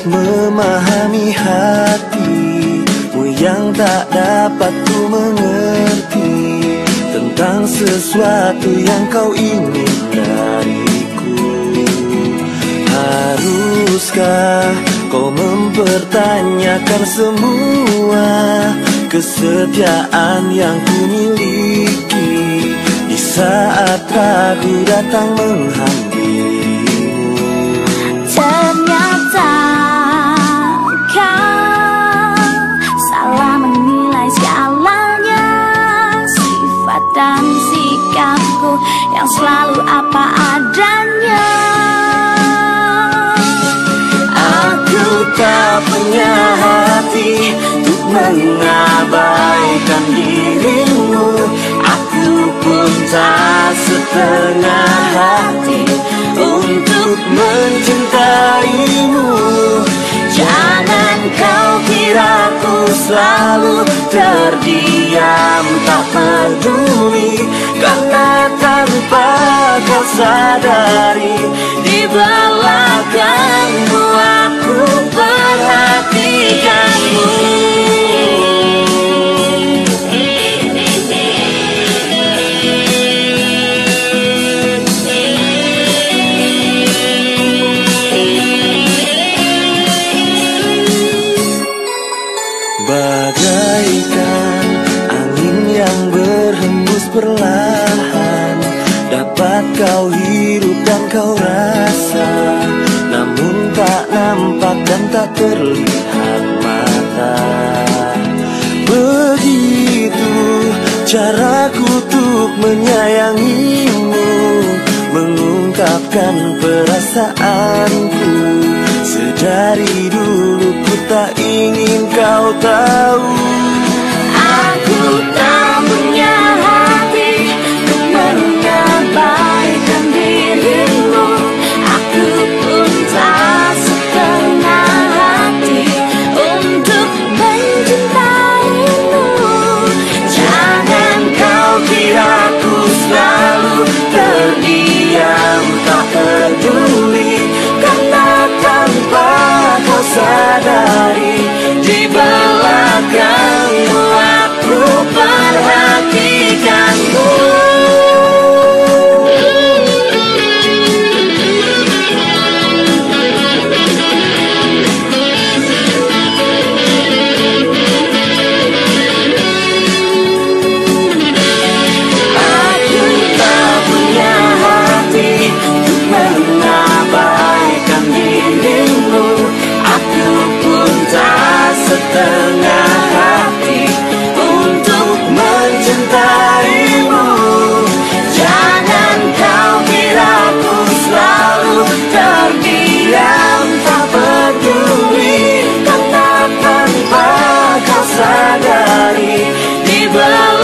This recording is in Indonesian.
Memahami hatimu yang tak dapat ku mengerti Tentang sesuatu yang kau ingin dariku. Haruskah kau mempertanyakan semua Kesetiaan yang ku miliki? Di saat ragu datang menghampirimu dan sikapku yang selalu apa adanya. Aku tak punya hati Untuk mengabaikan dirimu. Aku pun tak setengah hati Untuk mencintaimu. Jangan kau kira ku selalu terdiam Tak peduli kau sadari Di belakangmu aku perhatikanmu. Bagaikan angin yang berhembus perlahan Dapat kau hirup dan kau rasa Namun tak nampak dan tak terlihat mata. Begitu caraku untuk menyayangimu Mengungkapkan perasaanku. Sedari dulu ku tak ingin kau tahu diam tak peduli katakan tanpa sadari Di belakang